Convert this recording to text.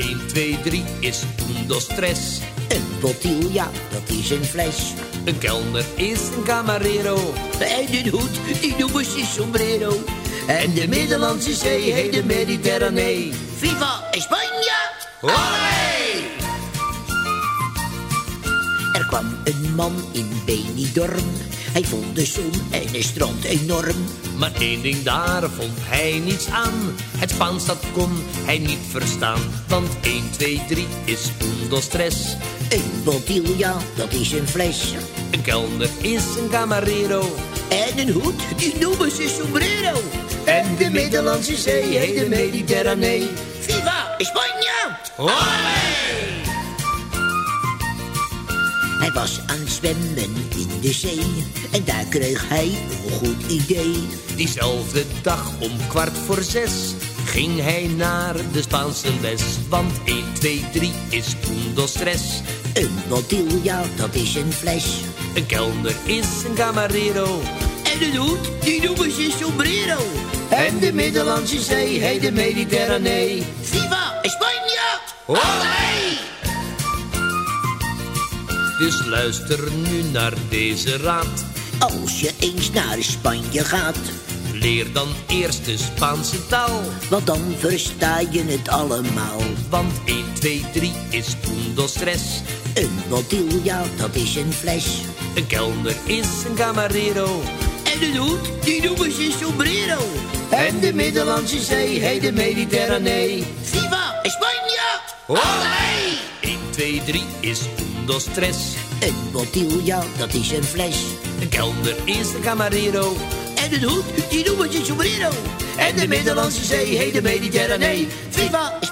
2, 3 is undo stress. Een bottiglia, dat is een fles. Een kelner is een camarero. En een hoed, die noemen ze sombrero. En de Middellandse Zee heet de Mediterranee. Viva Spanje! Olé! Kwam een man in Benidorm. Hij vond de zon en het strand enorm. Maar één ding daar vond hij niets aan. Het Spaans dat kon hij niet verstaan. Want 1, 2, 3 is undo stress. Een bottiglia, dat is een fles. Een kelner is een camarero. En een hoed, die noemen ze sombrero. En de Middellandse Zee heet de Mediterranee. Viva Spanje! Hij was aan het zwemmen in de zee. En daar kreeg hij een goed idee. Diezelfde dag om kwart voor zes ging hij naar de Spaanse les. Want 1, 2, 3 is undo stress. Een bottiglia, dat is een fles. Een kelner is een camarero. En een hoed, die noemen ze sombrero. En de Middellandse Zee heet de Mediterranee. Viva! Olé! Dus luister nu naar deze raad. Als je eens naar Spanje gaat, Leer dan eerst de Spaanse taal. want dan versta je het allemaal. Want 1, 2, 3 is undo stress. Een bottiglia, dat is een fles. Een kelner is een camarero. En een hoed, die noemen ze sombrero. En de Middellandse Zee heet de Mediterranee. Viva Spanje! Olé! 1, 2, 3 is undo stress. Een bottiglia, dat is een fles. Een kelner is een camarero. En een hoed, die noemen ze sombrero. En de Middellandse Zee heet de Mediterranee. Viva!